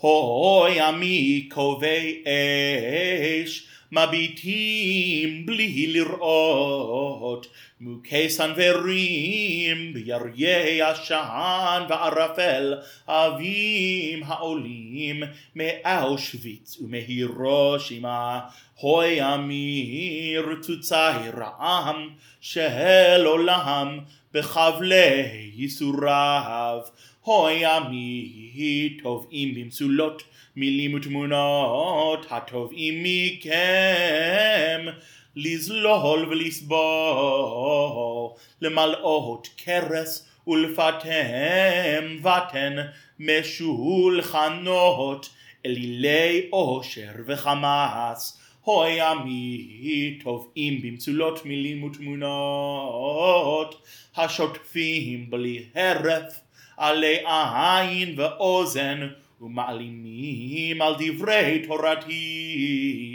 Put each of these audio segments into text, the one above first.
הוי עמי קובעי אש מביטים בלי לראות מוכי סנוורים ביריה עשן וערפל אבים העולים מאושוויץ ומהירושימה. הוי עמי רצוצי רעם של עולם בחבלי ייסוריו הוי עמי טובעים במצולות מילים ותמונות הטובעים מכם לזלול ולסבול למלאות קרס ולפתם ותן משולחנות אלילי עושר וחמאס. הוי עמי טובעים במצולות מילים ותמונות השוטפים בלי הרף עלי עין ואוזן ומעלימים על דברי תורתי.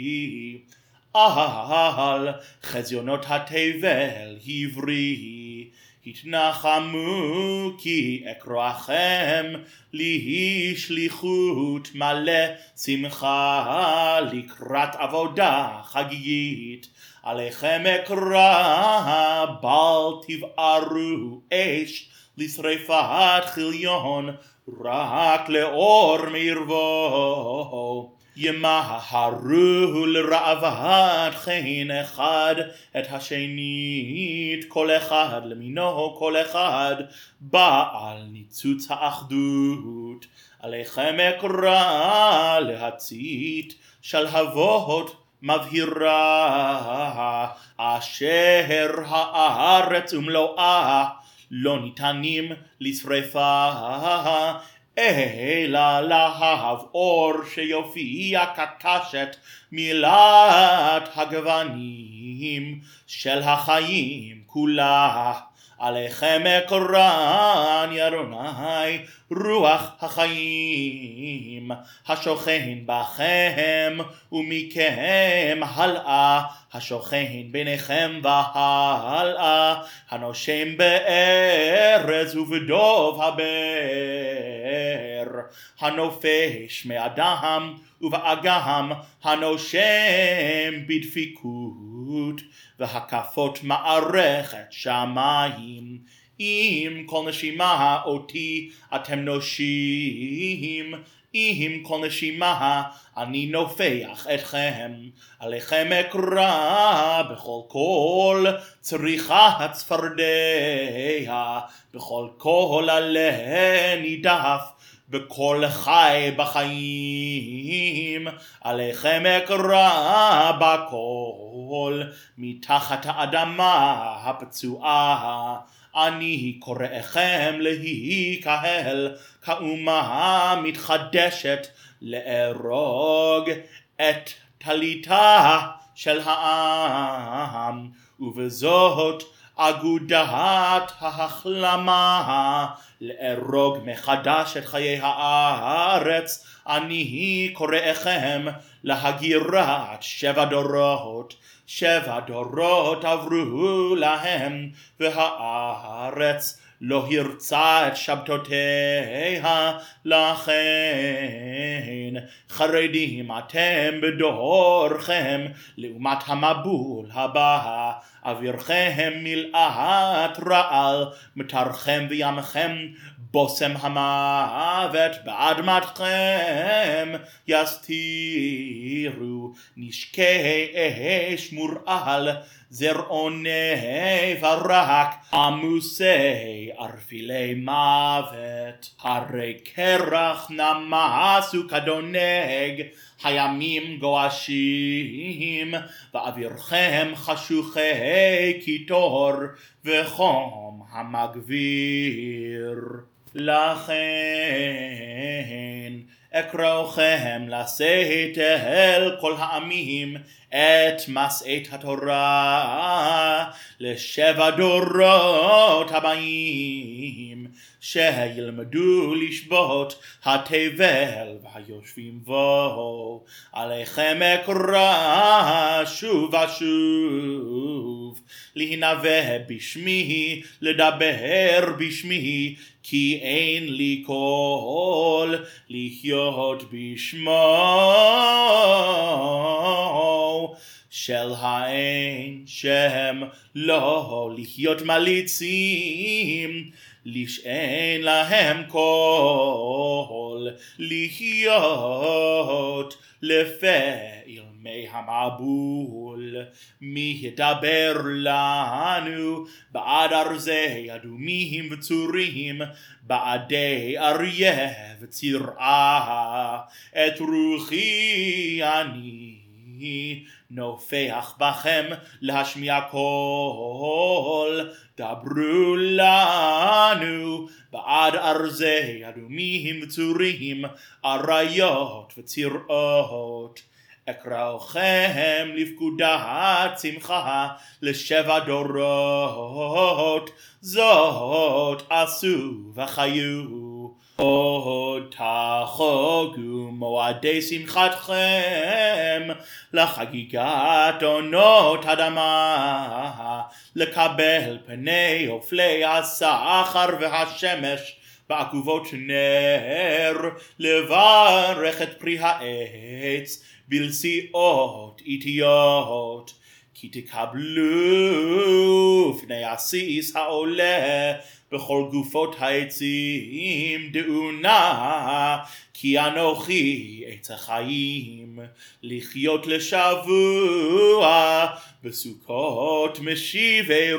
על חזיונות התבל הבריא התנחמו כי אקרואכם לי שליחות מלא שמחה לקראת עבודה חגיגית. עליכם אקרא בל תבערו אש לשרפת חיליון רק לאור מערבו ימהרו לראוות חן אחד את השנית כל אחד למינו כל אחד. בעל ניצוץ האחדות עליכם אקרא להצית שלהבות מבהירה. אשר הארץ ומלואה לא ניתנים לשרפה אלא להב אור שיופיע כקשת מילת הגוונים של החיים כולה. עליכם אקרן ירוני רוח החיים השוכן בכם ומכם הלאה השוכן ביניכם והלאה הנושם בארז ובדוב הבאר הנופש מאדם ובאגם הנושם בדפיקות והקפות מערכת שמיים אם כל נשימה אותי אתם נושים אם כל נשימה אני נופח אתכם עליכם אקרא בכל קול צריכה הצפרדע בכל קול עלה נידף בכל חי בחיים עליכם אקרא בכל מתחת האדמה הפצועה אני קוראכם להיקהל כאומה מתחדשת לארוג את טליתה של העם. ובזאת אגודת ההחלמה לארוג מחדש את חיי הארץ. אני קוראכם להגירת שבע דורות שבע דורות עברו להם והארץ לא הרצה את שבתותיה לכן. חרדים אתם בדורכם לעומת המבול הבא. אווירכם מלאת רעל מטרכם וימכם בושם המוות באדמתכם יסתירו נשקי אש מורעל זרעוני ברק עמוסי ערפילי מוות. הרי קרח נמסו כדונג הימים גועשים ואווירכם חשוכי קיטור וחום המגביר לכן אקראוכם לשאת אל כל העמים את משאת התורה לשבע דורות הבאים, שילמדו לשבות התבל והיושבים בו, עליכם אקרא שוב ושוב, להנבא בשמי, לדבר בשמי, כי אין לי קול לחיות בשמו. של האין שם לא לחיות מליצים, לשאין להם קול לחיות לפעיל מי המבול. מי ידבר לנו בעד ארזי אדומים וצורים, בעדי אריה וצירעה, את רוחי אני. נופח בכם להשמיע קול, דברו לנו בעד ארזי אדומים וצורים, אריות וצירעות. אקראוכם לפקודת שמחה לשבע דורות, זאת עשו וחיו. עוד תחוגו מועדי שמחתכם לחגיגת עונות אדמה, לקבל פני אופלי הסחר והשמש בעקובות נר, לברך את פרי העץ בלסיעות איטיות. כי תקבלו פני עסיס העולה בכל גופות העצים דעו נא כי אנוכי עץ החיים לחיות לשבוע בסוכות משיבי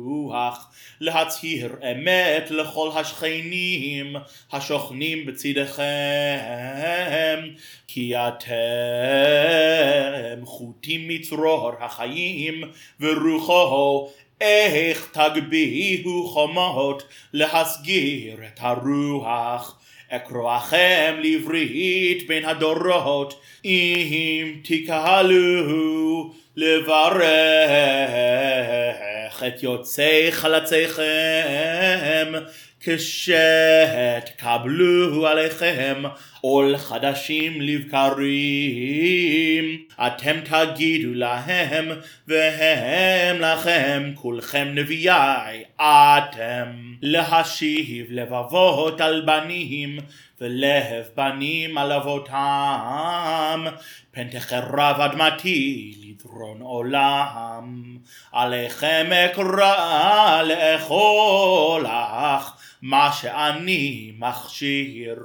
רוח להצהיר אמת לכל השכנים השוכנים בצדכם כי אתם חוטים מצרור החיים ורוחו איך תגביהו חומות להסגיר את הרוח. אקרואכם לברית בין הדורות אם תקהלו לברך את יוצאי חלציכם כשתקבלו עליכם עול חדשים לבקרים, אתם תגידו להם והם לכם, כולכם נביאי אתם, להשיב לבבות על בנים ולב בנים על אבותם, פן תחרב אדמתי לדרון עולם, עליכם אקרא לאכול לך מה שאני מכשיר,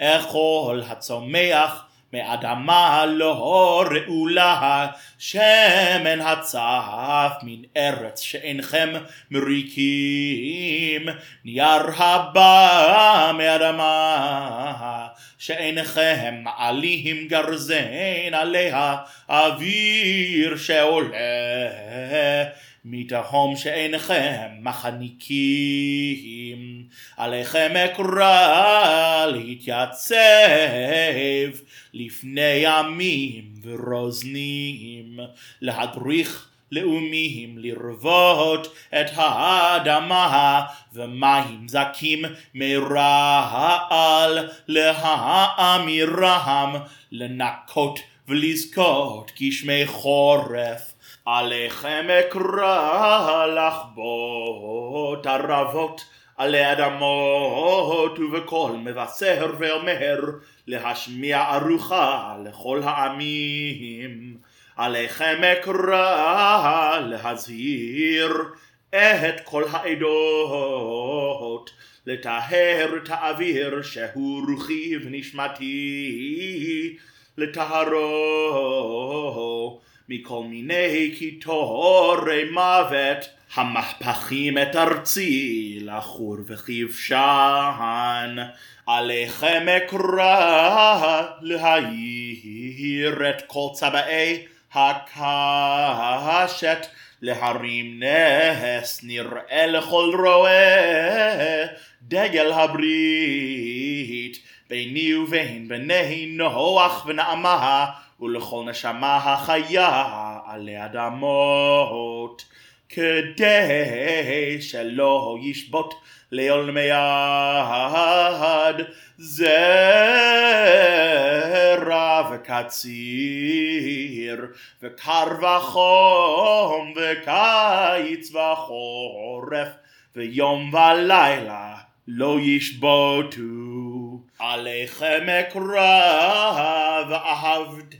אכול הצומח מאדמה לא רעולה, שמן הצף מן ארץ שאינכם מריקים, נייר הבא מאדמה, שאינכם מעלים גרזן עליה, אוויר שעולה. מתהום שאינכם מחניקים, עליכם אקרא להתייצב לפני עמים ורוזנים, להדריך לאומים לרוות את האדמה ומים זקים מרעל להאמירם לנקות ולזכות גשמי חורף עליכם אקרא לחבוט ערבות עלי אדמות ובקול מבשר ואומר להשמיע ארוחה לכל העמים. עליכם אקרא להזהיר את כל העדות לטהר את האוויר שהוא רוחי ונשמתי לטהרו מכל מיני קיטורי מוות המהפכים את ארצי לחור וכבשן. עליכם אקרא להעיר את כל צבעי הקשת להרים נס נראה לכל רועה דגל הברית ביני ובין בני נוח ונעמה ולכל נשמה החיה עלי אדמות כדי שלא ישבות לעולמי עד זרע וקציר וקר וחום וקיץ וחורף ויום ולילה לא ישבותו עליכם אקרא ואהבתם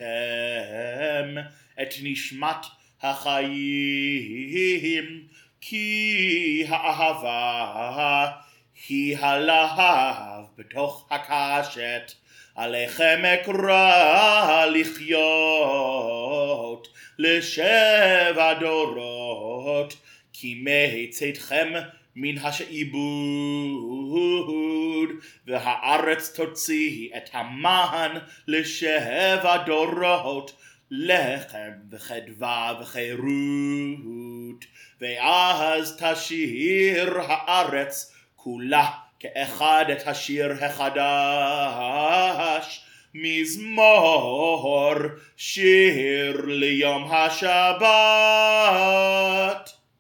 את נשמת החיים כי האהבה היא הלהב בתוך הקשת. עליכם אקרא לחיות לשבע דורות כי מצאתכם מן השעבוד והארץ תוציא את המן לשבע דורות לחם וחדווה וחירות ואז תשיר הארץ כולה כאחד את השיר החדש. מזמור שיר ליום השבת